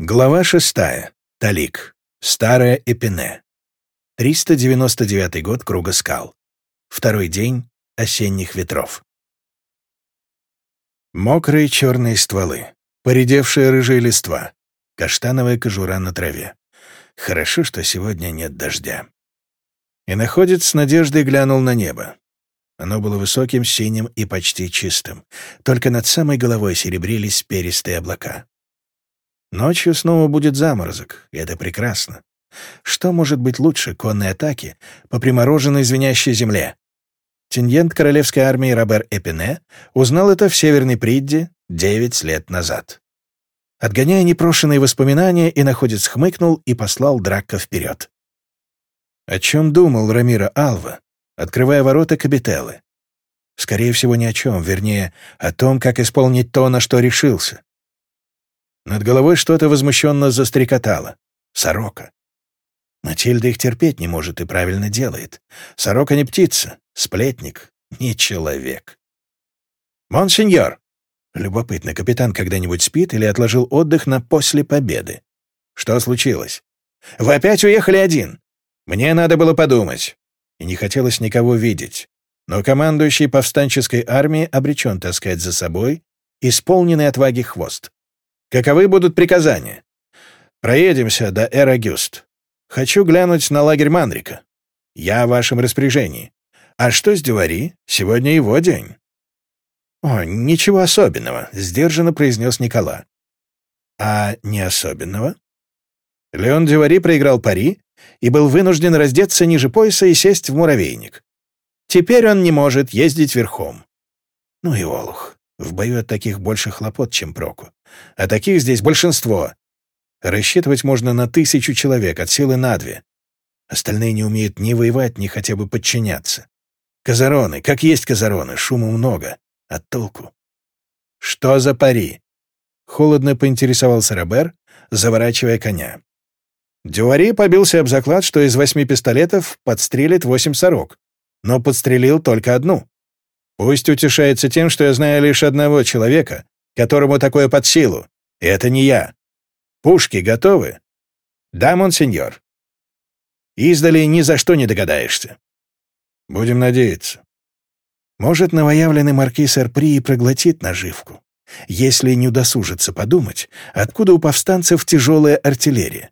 Глава шестая. Талик. Старая Эпине. 399 год Круга скал. Второй день осенних ветров. Мокрые черные стволы, поредевшие рыжие листва, каштановая кожура на траве. Хорошо, что сегодня нет дождя. И находец с надеждой глянул на небо. Оно было высоким, синим и почти чистым. Только над самой головой серебрились перистые облака. Ночью снова будет заморозок, и это прекрасно. Что может быть лучше конной атаки по примороженной звенящей земле? Тиньент королевской армии Робер Эпине узнал это в Северной Придде девять лет назад. Отгоняя непрошенные воспоминания, и находец хмыкнул и послал Дракка вперед. О чем думал Рамира Алва, открывая ворота Кабителлы? Скорее всего, ни о чем, вернее, о том, как исполнить то, на что решился. Над головой что-то возмущенно застрекотало. Сорока. Матильда их терпеть не может и правильно делает. Сорока не птица, сплетник, не человек. «Монсеньор!» Любопытно, капитан когда-нибудь спит или отложил отдых на после победы? Что случилось? «Вы опять уехали один!» «Мне надо было подумать!» И не хотелось никого видеть. Но командующий повстанческой армией обречен таскать за собой исполненный отваги хвост. Каковы будут приказания? Проедемся до Эрагюст. Хочу глянуть на лагерь Манрика. Я в вашем распоряжении. А что с Дювари? Сегодня его день. О, ничего особенного, сдержанно произнес Никола. А не особенного? Леон Дювари проиграл пари и был вынужден раздеться ниже пояса и сесть в муравейник. Теперь он не может ездить верхом. Ну и олух. В бою от таких больше хлопот, чем проку. А таких здесь большинство. Рассчитывать можно на тысячу человек, от силы на две. Остальные не умеют ни воевать, ни хотя бы подчиняться. Казароны, как есть казароны, шума много. А толку? Что за пари? Холодно поинтересовался Робер, заворачивая коня. Дюари побился об заклад, что из восьми пистолетов подстрелит восемь сорок, но подстрелил только одну. Пусть утешается тем, что я знаю лишь одного человека, которому такое под силу, и это не я. Пушки готовы? Да, монсеньор. Издали ни за что не догадаешься. Будем надеяться. Может, новоявленный маркиз Эрпри и проглотит наживку, если не удосужится подумать, откуда у повстанцев тяжелая артиллерия.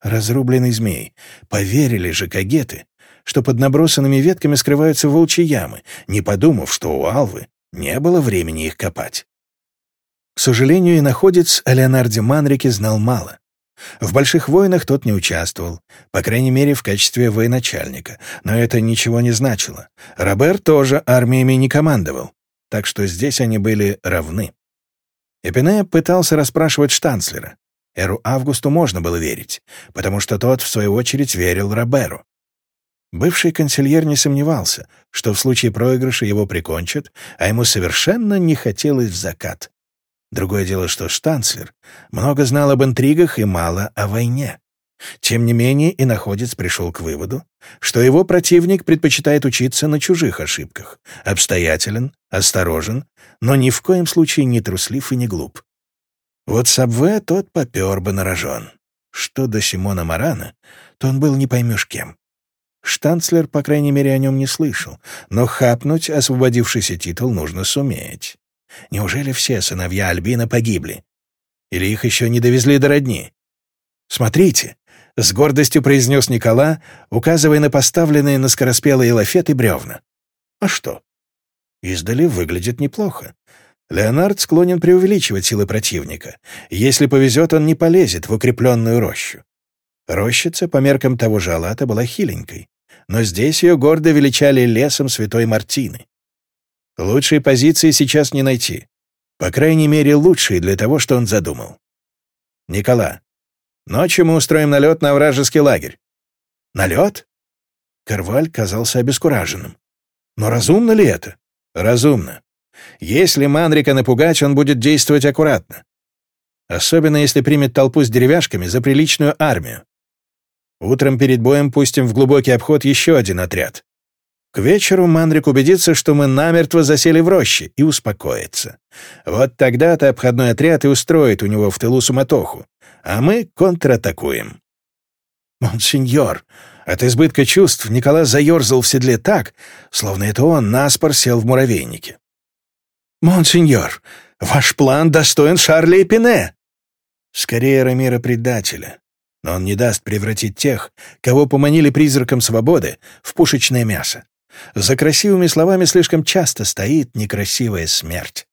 Разрубленный змей. Поверили же кагеты, что под набросанными ветками скрываются волчьи ямы, не подумав, что у Алвы не было времени их копать. К сожалению, и находец о Леонарде Манрике знал мало. В больших войнах тот не участвовал, по крайней мере, в качестве военачальника, но это ничего не значило. Робер тоже армиями не командовал, так что здесь они были равны. Эпине пытался расспрашивать штанцлера. Эру Августу можно было верить, потому что тот, в свою очередь, верил Роберу. Бывший консильер не сомневался, что в случае проигрыша его прикончат, а ему совершенно не хотелось в закат. Другое дело, что штанцлер много знал об интригах и мало о войне. Тем не менее, и находец пришел к выводу, что его противник предпочитает учиться на чужих ошибках, обстоятелен, осторожен, но ни в коем случае не труслив и не глуп. Вот Сабве тот попер бы на рожон. Что до Симона Марана, то он был не поймешь кем. Штанцлер, по крайней мере, о нем не слышал, но хапнуть освободившийся титул нужно суметь. Неужели все сыновья Альбина погибли? Или их еще не довезли до родни? «Смотрите!» — с гордостью произнес Никола, указывая на поставленные на скороспелые лафеты бревна. «А что?» Издали выглядит неплохо. Леонард склонен преувеличивать силы противника. Если повезет, он не полезет в укрепленную рощу. Рощица, по меркам того же Алата, была хиленькой, но здесь ее гордо величали лесом святой Мартины. Лучшей позиции сейчас не найти. По крайней мере, лучшей для того, что он задумал. Никола, ночью мы устроим налет на вражеский лагерь. Налет? Карваль казался обескураженным. Но разумно ли это? Разумно. Если Манрика напугать, он будет действовать аккуратно. Особенно если примет толпу с деревяшками за приличную армию. Утром перед боем пустим в глубокий обход еще один отряд. К вечеру Мандрик убедится, что мы намертво засели в роще, и успокоится. Вот тогда-то обходной отряд и устроит у него в тылу суматоху, а мы контратакуем. «Монсеньор!» От избытка чувств Николас заерзал в седле так, словно это он наспор сел в муравейнике. «Монсеньор, ваш план достоин Шарля и Пине!» Скорее Рамира предателя, но он не даст превратить тех, кого поманили призраком свободы, в пушечное мясо. За красивыми словами слишком часто стоит некрасивая смерть.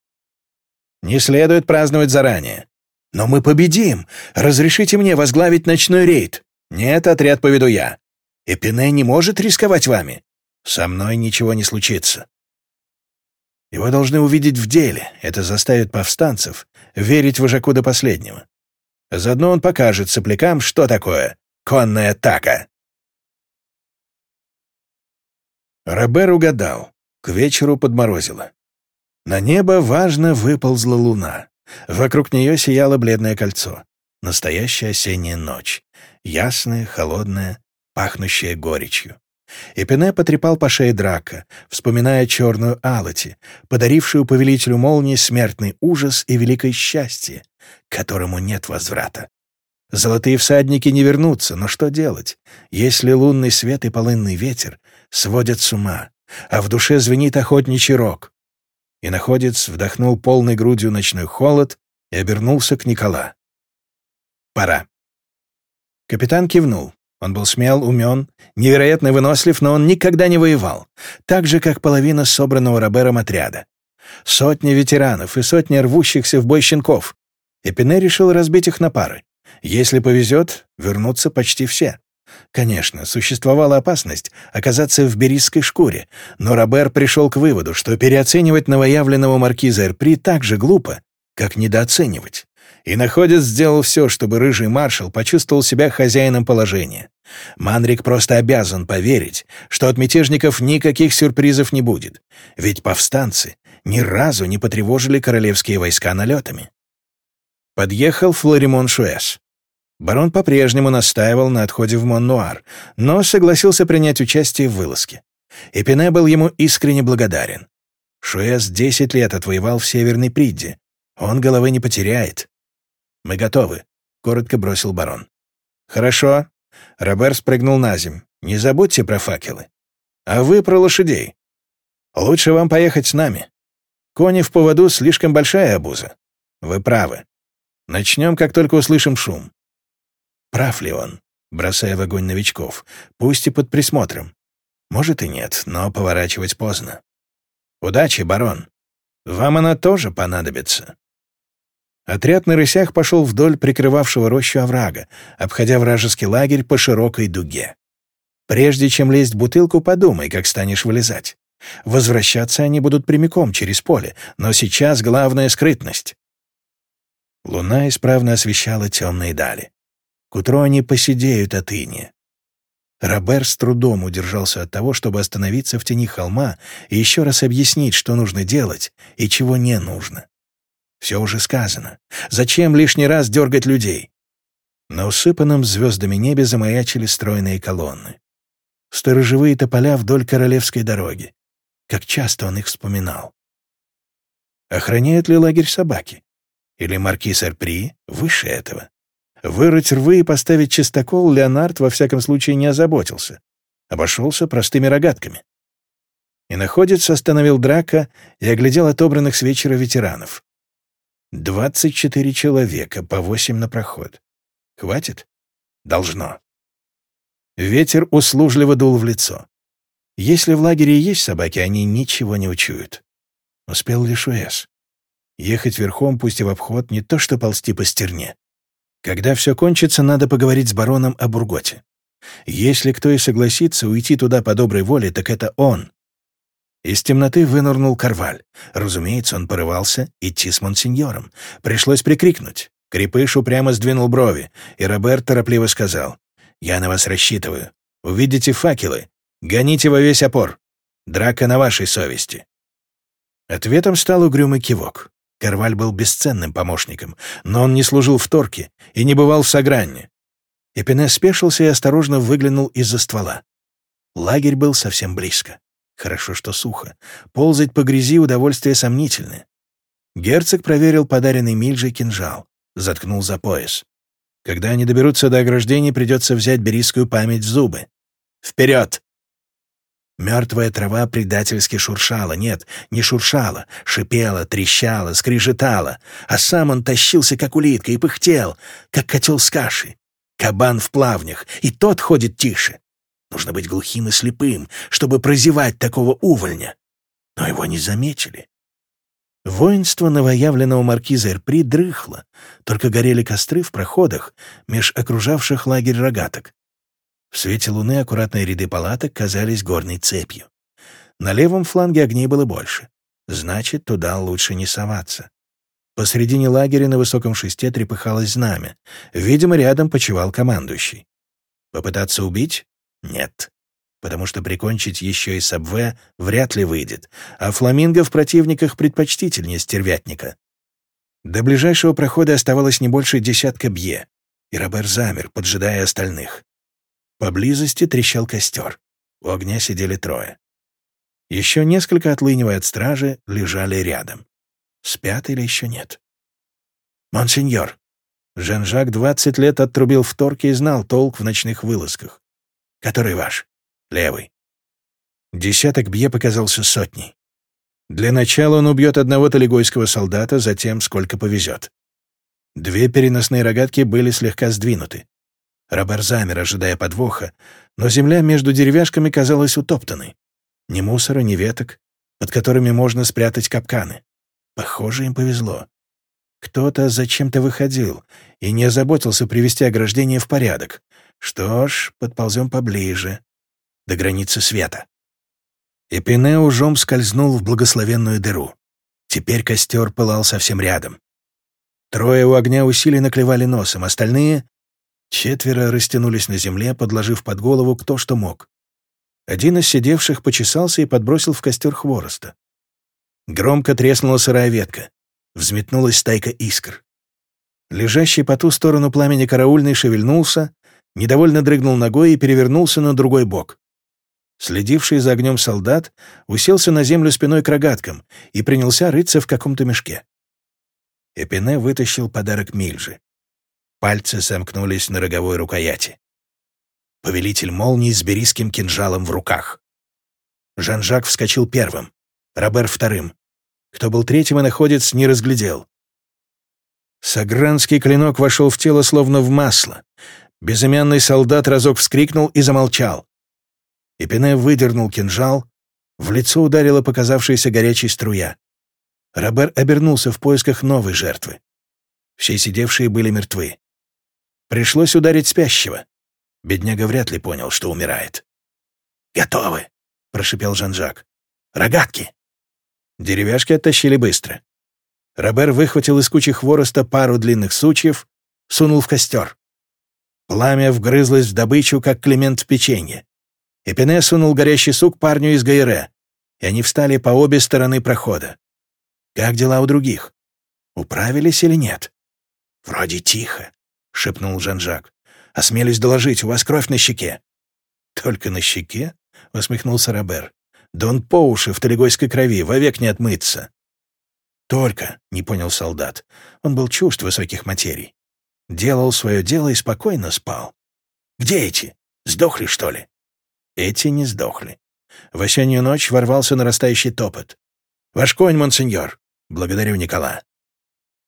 Не следует праздновать заранее. Но мы победим. Разрешите мне возглавить ночной рейд. Нет, отряд поведу я. Эпине не может рисковать вами. Со мной ничего не случится. Его должны увидеть в деле. Это заставит повстанцев верить вожаку до последнего. Заодно он покажет соплякам, что такое конная атака. Робер угадал. К вечеру подморозило. На небо важно выползла луна. Вокруг нее сияло бледное кольцо. Настоящая осенняя ночь. Ясная, холодная, пахнущая горечью. Эпине потрепал по шее драка, вспоминая черную алати, подарившую повелителю молнии смертный ужас и великое счастье, которому нет возврата. Золотые всадники не вернутся, но что делать, если лунный свет и полынный ветер сводят с ума, а в душе звенит охотничий рог? И находец вдохнул полной грудью ночной холод и обернулся к Никола. «Пора». Капитан кивнул. Он был смел, умен, невероятно вынослив, но он никогда не воевал, так же, как половина собранного Робером отряда. Сотни ветеранов и сотни рвущихся в бой щенков. Эпине решил разбить их на пары. Если повезет, вернутся почти все. Конечно, существовала опасность оказаться в берийской шкуре, но Робер пришел к выводу, что переоценивать новоявленного маркиза Эрпри так же глупо, как недооценивать. И находец сделал все, чтобы рыжий маршал почувствовал себя хозяином положения. Манрик просто обязан поверить, что от мятежников никаких сюрпризов не будет, ведь повстанцы ни разу не потревожили королевские войска налетами. Подъехал Флоримон Шуэс. Барон по-прежнему настаивал на отходе в Моннуар, но согласился принять участие в вылазке. Эпине был ему искренне благодарен. Шуэс десять лет отвоевал в Северной Придде. Он головы не потеряет. «Мы готовы», — коротко бросил барон. «Хорошо». Робер спрыгнул наземь. «Не забудьте про факелы. А вы про лошадей. Лучше вам поехать с нами. Кони в поводу слишком большая обуза. Вы правы. Начнем, как только услышим шум. Прав ли он, бросая в огонь новичков, пусть и под присмотром? Может и нет, но поворачивать поздно. Удачи, барон. Вам она тоже понадобится. Отряд на рысях пошел вдоль прикрывавшего рощу оврага, обходя вражеский лагерь по широкой дуге. Прежде чем лезть в бутылку, подумай, как станешь вылезать. Возвращаться они будут прямиком через поле, но сейчас главная скрытность. Луна исправно освещала темные дали. К утру они посидеют от иния. Робер с трудом удержался от того, чтобы остановиться в тени холма и еще раз объяснить, что нужно делать и чего не нужно. Все уже сказано. Зачем лишний раз дергать людей? На усыпанном звездами небе замаячили стройные колонны. Сторожевые тополя вдоль королевской дороги. Как часто он их вспоминал. Охраняют ли лагерь собаки? Или маркиз Эрпри выше этого? Вырыть рвы и поставить чистокол Леонард во всяком случае не озаботился. Обошелся простыми рогатками. И находец остановил драка и оглядел отобранных с вечера ветеранов. Двадцать четыре человека, по восемь на проход. Хватит? Должно. Ветер услужливо дул в лицо. Если в лагере есть собаки, они ничего не учуют. Успел лишь Уэс. Ехать верхом, пусть и в обход, не то что ползти по стерне. Когда все кончится, надо поговорить с бароном о Бурготе. Если кто и согласится уйти туда по доброй воле, так это он. Из темноты вынырнул Карваль. Разумеется, он порывался идти с монсеньором. Пришлось прикрикнуть. Крепыш упрямо сдвинул брови, и Роберт торопливо сказал. «Я на вас рассчитываю. Увидите факелы. Гоните во весь опор. Драка на вашей совести». Ответом стал угрюмый кивок. Карваль был бесценным помощником, но он не служил в Торке и не бывал в Сагранне. Эпине спешился и осторожно выглянул из-за ствола. Лагерь был совсем близко. Хорошо, что сухо. Ползать по грязи — удовольствие сомнительное. Герцог проверил подаренный Мильжей кинжал, заткнул за пояс. Когда они доберутся до ограждения, придется взять берийскую память в зубы. Вперед! Мертвая трава предательски шуршала. Нет, не шуршала. Шипела, трещала, скрежетала. А сам он тащился, как улитка, и пыхтел, как котел с кашей. Кабан в плавнях, и тот ходит тише. Нужно быть глухим и слепым, чтобы прозевать такого увольня. Но его не заметили. Воинство новоявленного маркиза Эрпри дрыхло, только горели костры в проходах меж окружавших лагерь рогаток. В свете луны аккуратные ряды палаток казались горной цепью. На левом фланге огней было больше. Значит, туда лучше не соваться. Посредине лагеря на высоком шесте трепыхалось знамя. Видимо, рядом почевал командующий. Попытаться убить? Нет. Потому что прикончить еще и Сабве вряд ли выйдет, а фламинго в противниках предпочтительнее стервятника. До ближайшего прохода оставалось не больше десятка бье, и Робер замер, поджидая остальных. Поблизости трещал костер. У огня сидели трое. Еще несколько, отлынивая от стражи, лежали рядом. Спят или еще нет? «Монсеньор!» Жан-Жак двадцать лет оттрубил в торке и знал толк в ночных вылазках. «Который ваш?» «Левый». Десяток бье показался сотней. Для начала он убьет одного талигойского солдата, затем сколько повезет. Две переносные рогатки были слегка сдвинуты. Робер замер, ожидая подвоха, но земля между деревяшками казалась утоптанной. Ни мусора, ни веток, под которыми можно спрятать капканы. Похоже, им повезло. Кто-то зачем-то выходил и не озаботился привести ограждение в порядок. Что ж, подползем поближе, до границы света. Эпине ужом скользнул в благословенную дыру. Теперь костер пылал совсем рядом. Трое у огня усиленно клевали носом, остальные... Четверо растянулись на земле, подложив под голову кто что мог. Один из сидевших почесался и подбросил в костер хвороста. Громко треснула сырая ветка. Взметнулась стайка искр. Лежащий по ту сторону пламени караульный шевельнулся, недовольно дрыгнул ногой и перевернулся на другой бок. Следивший за огнем солдат уселся на землю спиной к рогаткам и принялся рыться в каком-то мешке. Эпине вытащил подарок Мильжи. Пальцы сомкнулись на роговой рукояти. Повелитель молнии с берийским кинжалом в руках. Жан-Жак вскочил первым. Робер вторым. Кто был третьим и находец, не разглядел. Сагранский клинок вошел в тело словно в масло. Безымянный солдат разок вскрикнул и замолчал. Эпине выдернул кинжал, в лицо ударила показавшаяся горячая струя. Робер обернулся в поисках новой жертвы. Все сидевшие были мертвы. Пришлось ударить спящего. Бедняга вряд ли понял, что умирает. «Готовы!» — прошипел Жан-Жак. «Рогатки!» Деревяшки оттащили быстро. Робер выхватил из кучи хвороста пару длинных сучьев, сунул в костер. Пламя вгрызлось в добычу, как Климент в печенье. Эпине сунул горящий сук парню из Гайре, и они встали по обе стороны прохода. Как дела у других? Управились или нет? «Вроде тихо», — шепнул Жан-Жак. «Осмелюсь доложить, у вас кровь на щеке». «Только на щеке?» — усмехнулся Робер. Да он по уши в талигойской крови, вовек не отмыться. Только, — не понял солдат, — он был чужд высоких материй. Делал свое дело и спокойно спал. Где эти? Сдохли, что ли? Эти не сдохли. В осеннюю ночь ворвался нарастающий топот. «Ваш конь, монсеньор!» «Благодарю, Никола.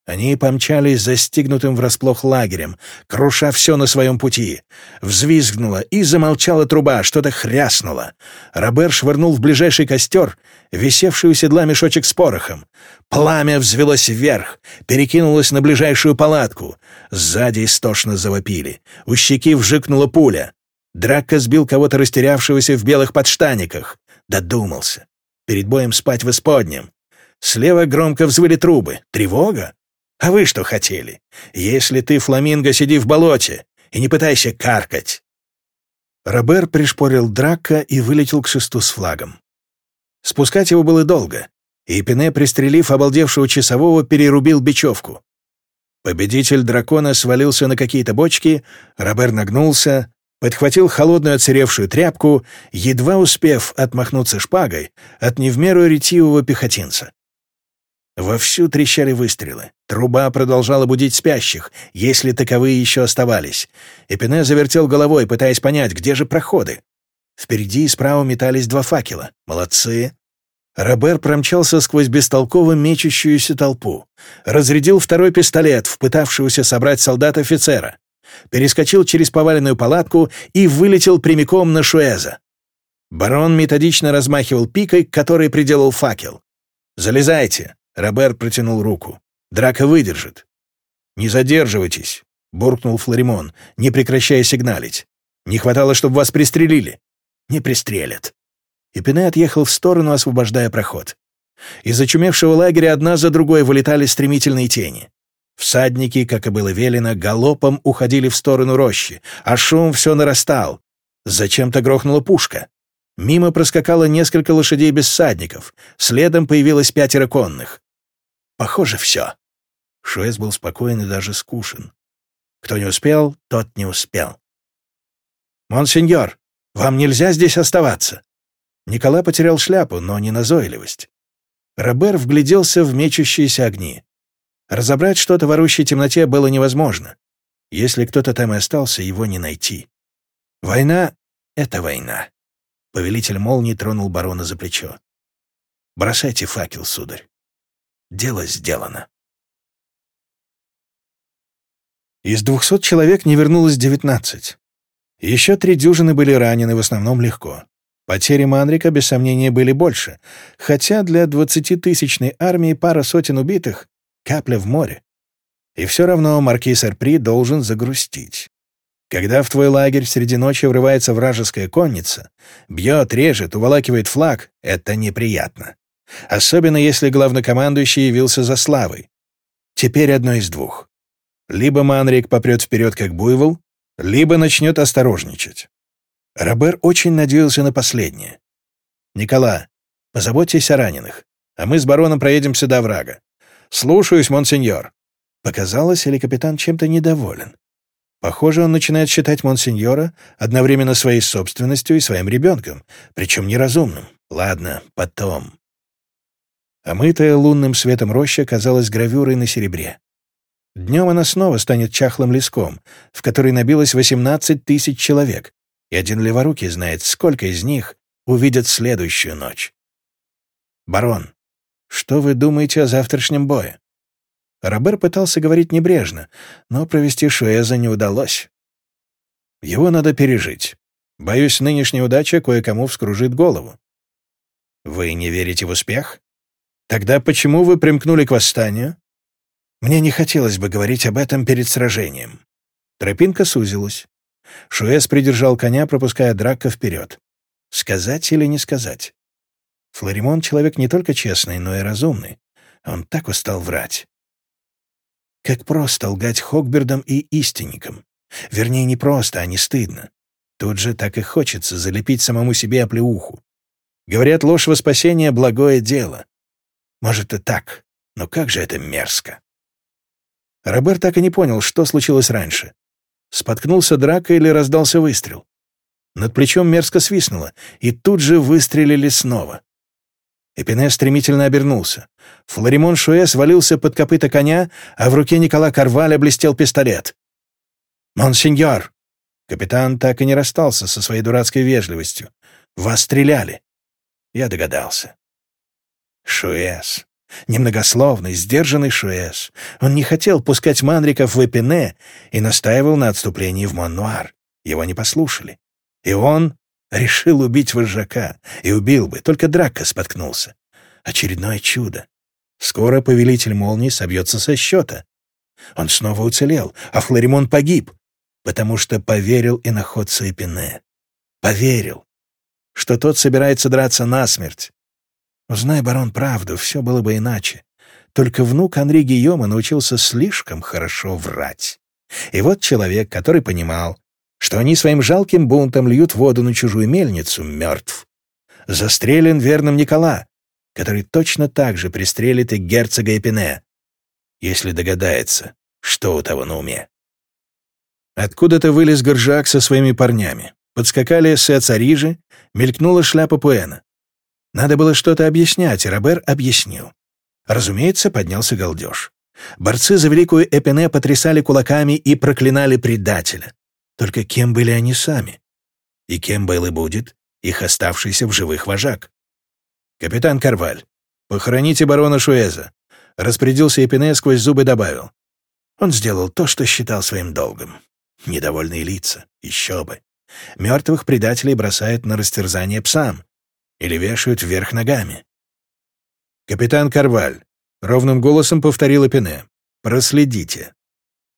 Они помчались застигнутым врасплох лагерем, круша все на своем пути. Взвизгнула и замолчала труба, что-то хряснуло. Робер швырнул в ближайший костер, висевший у седла мешочек с порохом. Пламя взвелось вверх, перекинулось на ближайшую палатку. Сзади истошно завопили. У щеки вжикнула пуля. Драка сбил кого-то растерявшегося в белых подштаниках. Додумался. Перед боем спать в исподнем. Слева громко взвыли трубы. Тревога? А вы что хотели? Если ты, фламинго, сиди в болоте и не пытайся каркать!» Робер пришпорил Драка и вылетел к шесту с флагом. Спускать его было долго, и Пене, пристрелив обалдевшего часового, перерубил бечевку. Победитель дракона свалился на какие-то бочки, Робер нагнулся, подхватил холодную оцаревшую тряпку, едва успев отмахнуться шпагой от не в меру ретивого пехотинца. Вовсю трещали выстрелы. Труба продолжала будить спящих, если таковые еще оставались. Эпине завертел головой, пытаясь понять, где же проходы. Впереди и справа метались два факела. Молодцы. Робер промчался сквозь бестолково мечущуюся толпу. Разрядил второй пистолет в пытавшегося собрать солдат-офицера. Перескочил через поваленную палатку и вылетел прямиком на Шуэза. Барон методично размахивал пикой, которой приделал факел. «Залезайте!» Робер протянул руку. «Драка выдержит». «Не задерживайтесь», — буркнул Флоримон, не прекращая сигналить. «Не хватало, чтобы вас пристрелили». «Не пристрелят». И Пене отъехал в сторону, освобождая проход. Из очумевшего лагеря одна за другой вылетали стремительные тени. Всадники, как и было велено, галопом уходили в сторону рощи, а шум все нарастал. Зачем-то грохнула пушка. Мимо проскакало несколько лошадей без всадников, следом появилось пятеро конных. Похоже, все. Шуэс был спокоен и даже скушен. Кто не успел, тот не успел. «Монсеньор, вам нельзя здесь оставаться!» Николай потерял шляпу, но не назойливость. Робер вгляделся в мечущиеся огни. Разобрать что-то в орущей темноте было невозможно. Если кто-то там и остался, его не найти. Война — это война. Повелитель молнии тронул барона за плечо. «Бросайте факел, сударь. Дело сделано. Из двухсот человек не вернулось девятнадцать. Еще три дюжины были ранены, в основном легко. Потери Манрика, без сомнения, были больше, хотя для двадцатитысячной армии пара сотен убитых — капля в море. И все равно маркиз Арпри должен загрустить. Когда в твой лагерь среди ночи врывается вражеская конница, бьет, режет, уволакивает флаг — это неприятно. Особенно если главнокомандующий явился за славой. Теперь одно из двух. Либо Манрик попрет вперед как буйвол, либо начнет осторожничать. Робер очень надеялся на последнее. «Никола, позаботьтесь о раненых, а мы с бароном проедемся до врага. Слушаюсь, монсеньор». Показалось, или капитан чем-то недоволен. Похоже, он начинает считать монсеньора одновременно своей собственностью и своим ребенком, причем неразумным. Ладно, потом. Омытая лунным светом роща казалась гравюрой на серебре. Днем она снова станет чахлым леском, в который набилось 18 тысяч человек, и один леворукий знает, сколько из них увидят следующую ночь. «Барон, что вы думаете о завтрашнем бое?» Робер пытался говорить небрежно, но провести Шуэза не удалось. Его надо пережить. Боюсь, нынешняя удача кое-кому вскружит голову. Вы не верите в успех? Тогда почему вы примкнули к восстанию? Мне не хотелось бы говорить об этом перед сражением. Тропинка сузилась. Шуэс придержал коня, пропуская Драка вперед. Сказать или не сказать? Флоримон — человек не только честный, но и разумный. Он так устал врать. Как просто лгать Хогбердам и истинникам. Вернее, не просто, а не стыдно. Тут же так и хочется залепить самому себе оплеуху. Говорят, ложь во спасение — благое дело. Может и так, но как же это мерзко. Роберт так и не понял, что случилось раньше. Споткнулся драка или раздался выстрел. Над плечом мерзко свистнуло, и тут же выстрелили снова. Эпине стремительно обернулся. Флоримон Шуэс свалился под копыта коня, а в руке Никола Карваля блестел пистолет. «Монсеньор!» Капитан так и не расстался со своей дурацкой вежливостью. «В вас стреляли!» Я догадался. Шуэс. Немногословный, сдержанный Шуэс. Он не хотел пускать Манриков в Эпине и настаивал на отступлении в Моннуар. Его не послушали. И он решил убить вожака. И убил бы, только Драка споткнулся. Очередное чудо. Скоро повелитель молнии собьется со счета. Он снова уцелел, а Флоримон погиб, потому что поверил и находцу Эпине. Поверил, что тот собирается драться насмерть, Узнай, барон, правду, все было бы иначе. Только внук Анри Гийома научился слишком хорошо врать. И вот человек, который понимал, что они своим жалким бунтом льют воду на чужую мельницу, мертв. Застрелен верным Никола, который точно так же пристрелит и герцога Эпине, если догадается, что у того на уме. Откуда-то вылез Горжак со своими парнями. Подскакали Сеацарижи, мелькнула шляпа Пуэна. Надо было что-то объяснять, и Робер объяснил. Разумеется, поднялся галдеж. Борцы за великую Эпене потрясали кулаками и проклинали предателя. Только кем были они сами? И кем был и будет их оставшийся в живых вожак? «Капитан Карваль, похороните барона Шуэза», — распорядился Эпене, сквозь зубы добавил. Он сделал то, что считал своим долгом. Недовольные лица, еще бы. Мертвых предателей бросают на растерзание псам или вешают вверх ногами. «Капитан Карваль», — ровным голосом повторил Эпене, — «проследите».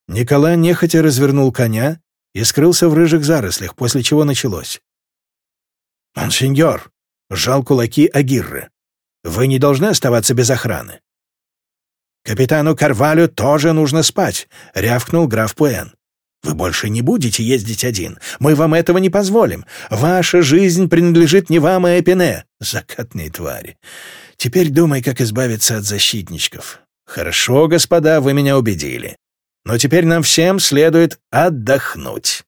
Никола нехотя развернул коня и скрылся в рыжих зарослях, после чего началось. «Монсеньор!» — сжал кулаки Агирры. «Вы не должны оставаться без охраны». «Капитану Карвалю тоже нужно спать», — рявкнул граф Пуэн. «Вы больше не будете ездить один. Мы вам этого не позволим. Ваша жизнь принадлежит не вам, а Эпине. Закатные твари. Теперь думай, как избавиться от защитничков. Хорошо, господа, вы меня убедили. Но теперь нам всем следует отдохнуть».